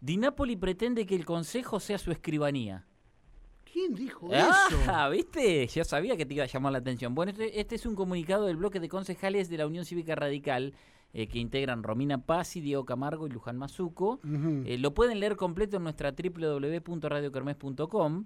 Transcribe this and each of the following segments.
Di Napoli pretende que el Consejo sea su escribanía. ¿Quién dijo ah, ¿viste? Ya sabía que te iba a llamar la atención. Bueno, este, este es un comunicado del bloque de concejales de la Unión Cívica Radical eh, que integran Romina Pazzi, Diego Camargo y Luján Mazuco. Eh, lo pueden leer completo en nuestra www.radiokermes.com.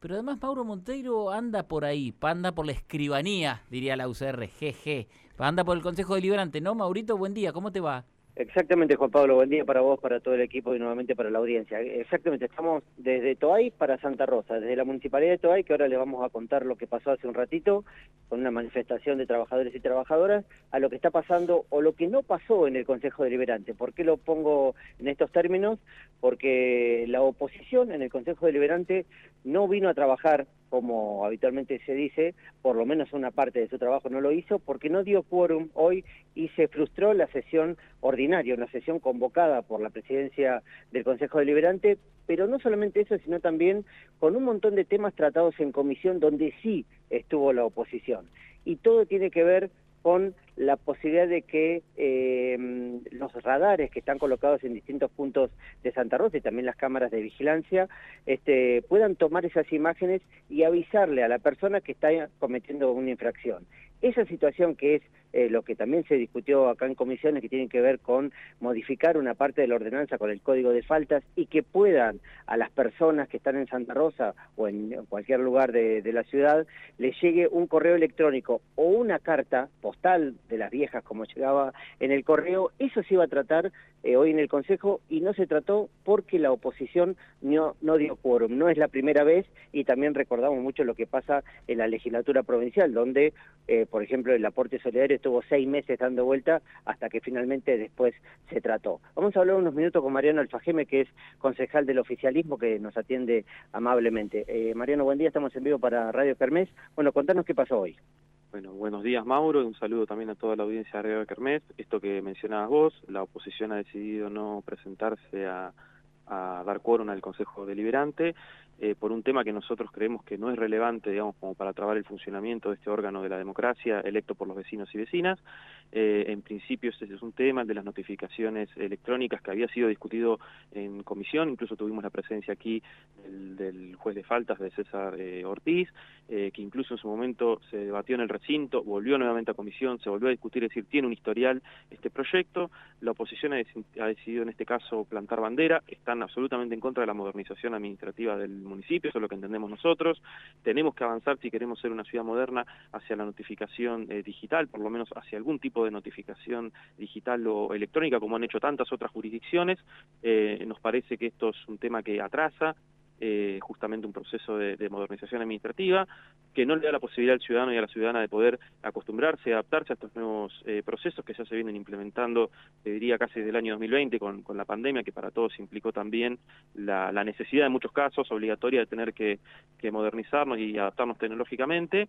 Pero además Mauro Monteiro anda por ahí, anda por la escribanía, diría la UCR, jeje. Anda por el Consejo Deliberante, ¿no, Maurito? Buen día, ¿cómo te va? Exactamente, Juan Pablo, buen día para vos, para todo el equipo y nuevamente para la audiencia. Exactamente, estamos desde Toay para Santa Rosa, desde la Municipalidad de Toay, que ahora les vamos a contar lo que pasó hace un ratito, con una manifestación de trabajadores y trabajadoras, a lo que está pasando o lo que no pasó en el Consejo Deliberante. ¿Por qué lo pongo en estos términos? Porque la oposición en el Consejo Deliberante no vino a trabajar como habitualmente se dice, por lo menos una parte de su trabajo no lo hizo, porque no dio quórum hoy y se frustró la sesión ordinaria, una sesión convocada por la presidencia del Consejo Deliberante, pero no solamente eso, sino también con un montón de temas tratados en comisión donde sí estuvo la oposición. Y todo tiene que ver con la posibilidad de que eh, los radares que están colocados en distintos puntos de Santa Rosa y también las cámaras de vigilancia este, puedan tomar esas imágenes y avisarle a la persona que está cometiendo una infracción. Esa situación que es eh, lo que también se discutió acá en comisiones que tiene que ver con modificar una parte de la ordenanza con el código de faltas y que puedan a las personas que están en Santa Rosa o en cualquier lugar de, la ciudad les llegue un correo electrónico o una carta postal de las viejas como llegaba en el correo, eso se iba a tratar eh, hoy en el Consejo y no se trató porque la oposición no, no dio quórum, no es la primera vez y también recordamos mucho lo que pasa en la legislatura provincial, donde, eh, por ejemplo, el aporte solidario estuvo seis meses dando vuelta hasta que finalmente después se trató. Vamos a hablar unos minutos con Mariano Alfajeme, que es concejal del oficialismo, que nos atiende amablemente. Eh, Mariano, buen día, estamos en vivo para Radio Kermés. Bueno, contanos qué pasó hoy. Bueno, buenos días Mauro, un saludo también a toda la audiencia de Radio Kermés. Esto que mencionabas vos, la oposición ha decidido no presentarse a, a dar quórum al Consejo Deliberante eh, por un tema que nosotros creemos que no es relevante, digamos, como para trabar el funcionamiento de este órgano de la democracia electo por los vecinos y vecinas. Eh, en principio ese es un tema, de las notificaciones electrónicas que había sido discutido en comisión, incluso tuvimos la presencia aquí del, juez de faltas de César eh, Ortiz, que incluso en su momento se debatió en el recinto, volvió nuevamente a comisión, se volvió a discutir, es decir, tiene un historial este proyecto, la oposición ha, decidido en este caso plantar bandera, están absolutamente en contra de la modernización administrativa del municipio, eso es lo que entendemos nosotros. Tenemos que avanzar si queremos ser una ciudad moderna hacia la notificación eh, digital, por lo menos hacia algún tipo de notificación digital o electrónica, como han hecho tantas otras jurisdicciones. Eh, nos parece que esto es un tema que atrasa, eh, justamente un proceso de, modernización administrativa que no le da la posibilidad al ciudadano y a la ciudadana de poder acostumbrarse, adaptarse a estos nuevos eh, procesos que ya se vienen implementando, te diría casi desde el año 2020 con, con la pandemia, que para todos implicó también la, necesidad en muchos casos obligatoria de tener que modernizarnos y adaptarnos tecnológicamente.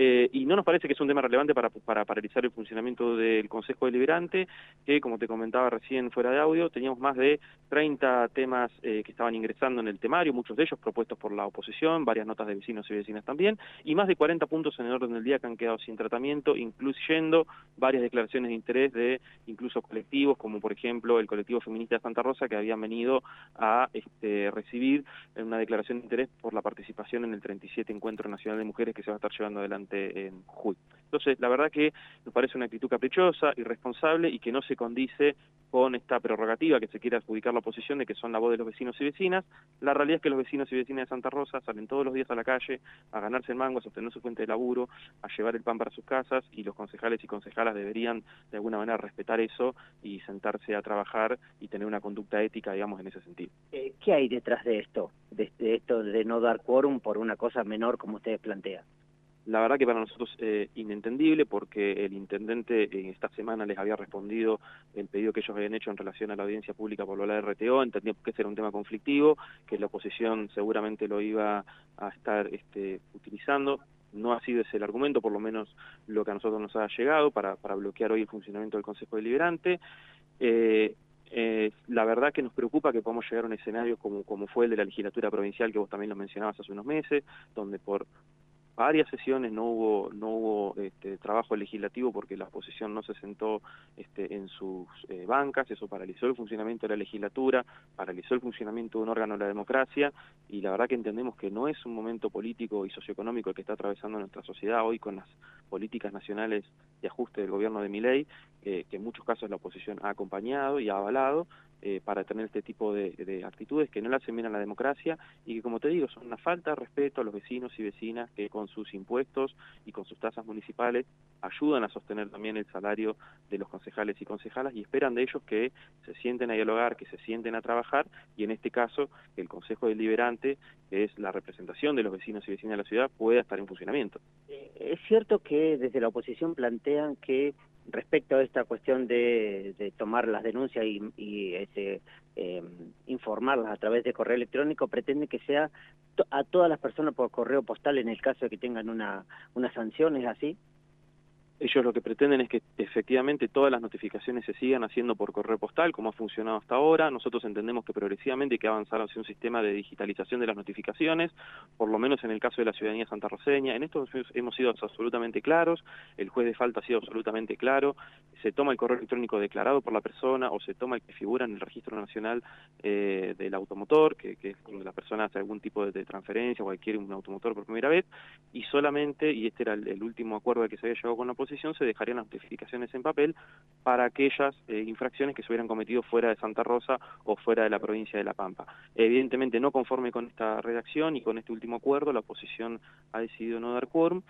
Eh, y no nos parece que es un tema relevante para, para paralizar el funcionamiento del Consejo Deliberante, que como te comentaba recién fuera de audio, teníamos más de 30 temas eh, que estaban ingresando en el temario, muchos de ellos propuestos por la oposición, varias notas de vecinos y vecinas también, y más de 40 puntos en el orden del día que han quedado sin tratamiento, incluyendo varias declaraciones de interés de incluso colectivos, como por ejemplo el colectivo feminista de Santa Rosa, que habían venido a este, recibir una declaración de interés por la participación en el 37 Encuentro Nacional de Mujeres que se va a estar llevando adelante en Jujuy. Entonces, la verdad que nos parece una actitud caprichosa, irresponsable y que no se condice con esta prerrogativa que se quiere adjudicar la oposición de que son la voz de los vecinos y vecinas. La realidad es que los vecinos y vecinas de Santa Rosa salen todos los días a la calle a ganarse el mango, a sostener su fuente de laburo, a llevar el pan para sus casas y los concejales y concejalas deberían de alguna manera respetar eso y sentarse a trabajar y tener una conducta ética, digamos, en ese sentido. Eh, ¿Qué hay detrás de esto? De, esto de no dar quórum por una cosa menor como ustedes plantean. La verdad que para nosotros es eh, inentendible porque el intendente en esta semana les había respondido el pedido que ellos habían hecho en relación a la audiencia pública por la RTO, entendíamos que ese era un tema conflictivo, que la oposición seguramente lo iba a estar este, utilizando. No ha sido ese el argumento, por lo menos lo que a nosotros nos ha llegado para, para bloquear hoy el funcionamiento del Consejo Deliberante. Eh, eh, la verdad que nos preocupa que podamos llegar a un escenario como, como fue el de la legislatura provincial, que vos también lo mencionabas hace unos meses, donde por varias sesiones no hubo no hubo este, trabajo legislativo porque la oposición no se sentó este, en sus eh, bancas, eso paralizó el funcionamiento de la legislatura, paralizó el funcionamiento de un órgano de la democracia y la verdad que entendemos que no es un momento político y socioeconómico el que está atravesando nuestra sociedad hoy con las políticas nacionales de ajuste del gobierno de Miley, que en muchos casos la oposición ha acompañado y ha avalado, eh, para tener este tipo de, actitudes que no le hacen bien la democracia y que, como te digo, son una falta de respeto a los vecinos y vecinas que con sus impuestos y con sus tasas municipales ayudan a sostener también el salario de los concejales y concejalas y esperan de ellos que se sienten a dialogar, que se sienten a trabajar y en este caso el Consejo Deliberante, que es la representación de los vecinos y vecinas de la ciudad, pueda estar en funcionamiento. Eh, es cierto que desde la oposición plantean que respecto a esta cuestión de, tomar las denuncias y, este, eh, informarlas a través de correo electrónico, pretende que sea a todas las personas por correo postal en el caso de que tengan una, una sanción, ¿es así? Ellos lo que pretenden es que efectivamente todas las notificaciones se sigan haciendo por correo postal, como ha funcionado hasta ahora. Nosotros entendemos que progresivamente hay que avanzar hacia un sistema de digitalización de las notificaciones, por lo menos en el caso de la ciudadanía santarroceña. En esto hemos sido absolutamente claros, el juez de falta ha sido absolutamente claro, se toma el correo electrónico declarado por la persona o se toma el que figura en el registro nacional eh, del automotor, que, es cuando la persona hace algún tipo de, transferencia o adquiere un automotor por primera vez, y solamente, y este era el, último acuerdo de que se había llegado con la se dejarían las notificaciones en papel para aquellas eh, infracciones que se hubieran cometido fuera de Santa Rosa o fuera de la provincia de La Pampa. Evidentemente, no conforme con esta redacción y con este último acuerdo, la oposición ha decidido no dar quórum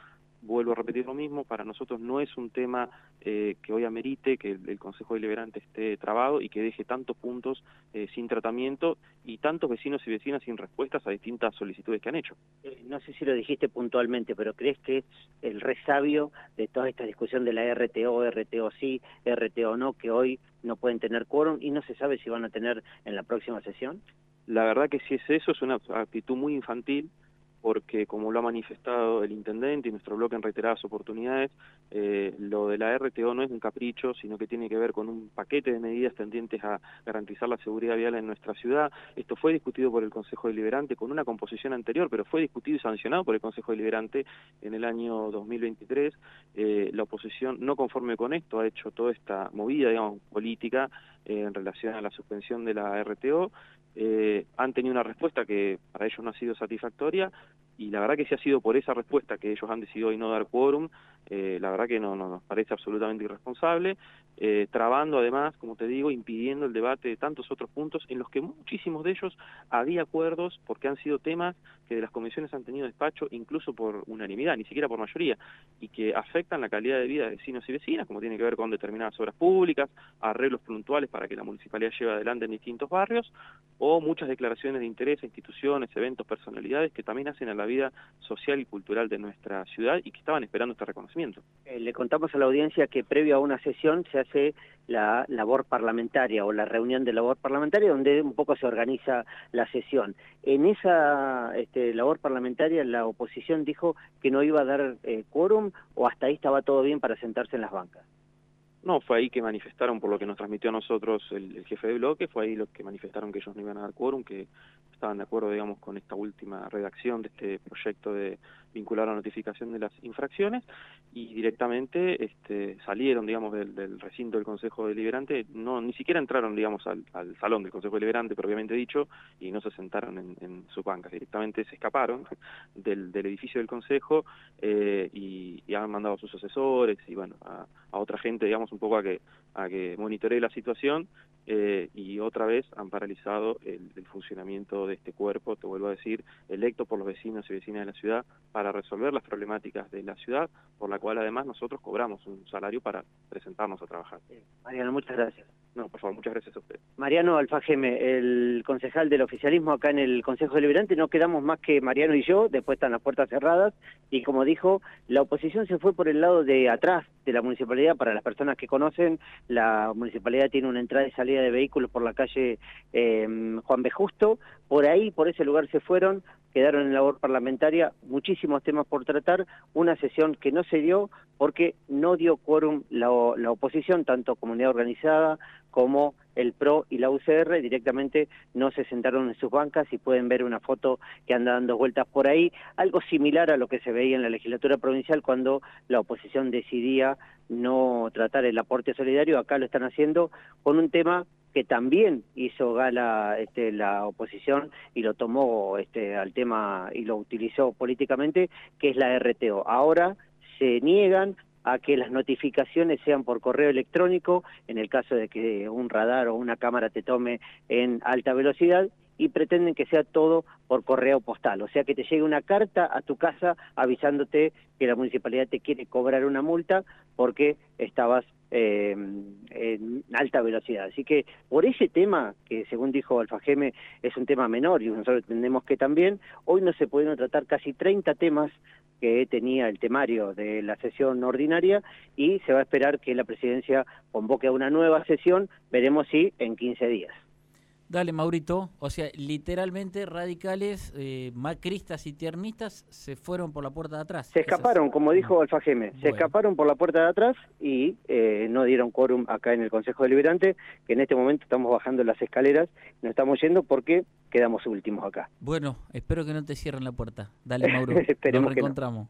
vuelvo a repetir lo mismo, para nosotros no es un tema eh, que hoy amerite que el, Consejo Deliberante esté trabado y que deje tantos puntos eh, sin tratamiento y tantos vecinos y vecinas sin respuestas a distintas solicitudes que han hecho. Eh, no sé si lo dijiste puntualmente, pero ¿crees que es el resabio de toda esta discusión de la RTO, RTO sí, RTO no, que hoy no pueden tener quórum y no se sabe si van a tener en la próxima sesión? La verdad que si es eso, es una actitud muy infantil, porque como lo ha manifestado el intendente y nuestro bloque en reiteradas oportunidades, eh, lo de la RTO no es un capricho, sino que tiene que ver con un paquete de medidas tendientes a garantizar la seguridad vial en nuestra ciudad. Esto fue discutido por el Consejo Deliberante con una composición anterior, pero fue discutido y sancionado por el Consejo Deliberante en el año 2023. Eh, la oposición, no conforme con esto, ha hecho toda esta movida, digamos, política en relación a la suspensión de la RTO eh, han tenido una respuesta que para ellos no ha sido satisfactoria y la verdad que si ha sido por esa respuesta que ellos han decidido hoy no dar quórum, eh, la verdad que no, nos parece absolutamente irresponsable, eh, trabando además, como te digo, impidiendo el debate de tantos otros puntos en los que muchísimos de ellos había acuerdos porque han sido temas que de las comisiones han tenido despacho incluso por unanimidad, ni siquiera por mayoría, y que afectan la calidad de vida de vecinos y vecinas, como tiene que ver con determinadas obras públicas, arreglos puntuales para que la municipalidad lleve adelante en distintos barrios, o muchas declaraciones de interés a instituciones, eventos, personalidades que también hacen a la vida social y cultural de nuestra ciudad y que estaban esperando este reconocimiento. Eh, le contamos a la audiencia que previo a una sesión se hace la labor parlamentaria o la reunión de labor parlamentaria donde un poco se organiza la sesión. En esa este, labor parlamentaria la oposición dijo que no iba a dar eh, quórum o hasta ahí estaba todo bien para sentarse en las bancas. No, fue ahí que manifestaron, por lo que nos transmitió a nosotros el, jefe de bloque, fue ahí lo que manifestaron que ellos no iban a dar quórum, que estaban de acuerdo, digamos, con esta última redacción de este proyecto de vincular la notificación de las infracciones y directamente este, salieron, digamos, del, recinto del Consejo Deliberante, no ni siquiera entraron, digamos, al, salón del Consejo Deliberante, propiamente dicho, y no se sentaron en, en sus bancas, directamente se escaparon del, edificio del Consejo eh, y, han mandado a sus asesores y, bueno, a, otra gente, digamos, un poco a que, a que monitoree la situación eh, y otra vez han paralizado el, funcionamiento de este cuerpo, te vuelvo a decir, electo por los vecinos y vecinas de la ciudad para resolver las problemáticas de la ciudad, por la cual además nosotros cobramos un salario para presentarnos a trabajar. Mariano, muchas gracias. No, por favor, muchas gracias a usted. Mariano Alfajeme, el concejal del oficialismo acá en el Consejo Deliberante, no quedamos más que Mariano y yo, después están las puertas cerradas, y como dijo, la oposición se fue por el lado de atrás de la municipalidad, para las personas que conocen, la municipalidad tiene una entrada y salida de vehículos por la calle em, Juan B. Justo, por ahí, por ese lugar se fueron, quedaron en labor parlamentaria, muchísimos temas por tratar, una sesión que no se dio porque no dio quórum la, la oposición, tanto comunidad organizada como el PRO y la UCR directamente no se sentaron en sus bancas y pueden ver una foto que anda dando vueltas por ahí, algo similar a lo que se veía en la legislatura provincial cuando la oposición decidía no tratar el aporte solidario, acá lo están haciendo con un tema que también hizo gala este, la oposición y lo tomó este, al tema y lo utilizó políticamente, que es la RTO. Ahora se niegan a que las notificaciones sean por correo electrónico, en el caso de que un radar o una cámara te tome en alta velocidad, y pretenden que sea todo por correo postal, o sea que te llegue una carta a tu casa avisándote que la municipalidad te quiere cobrar una multa porque estabas eh, en alta velocidad. Así que por ese tema, que según dijo Alfajeme es un tema menor y nosotros entendemos que también, hoy no se pudieron tratar casi 30 temas que tenía el temario de la sesión ordinaria y se va a esperar que la presidencia convoque a una nueva sesión, veremos si en 15 días. Dale, Maurito. O sea, literalmente radicales, eh, macristas y tiernistas se fueron por la puerta de atrás. Se escaparon, como dijo Alfa Geme, se escaparon por la puerta de atrás y eh, no dieron quórum acá en el Consejo Deliberante, que en este momento estamos bajando las escaleras, nos estamos yendo porque quedamos últimos acá. Bueno, espero que no te cierren la puerta. Dale, Mauro. Esperemos nos reencontramos.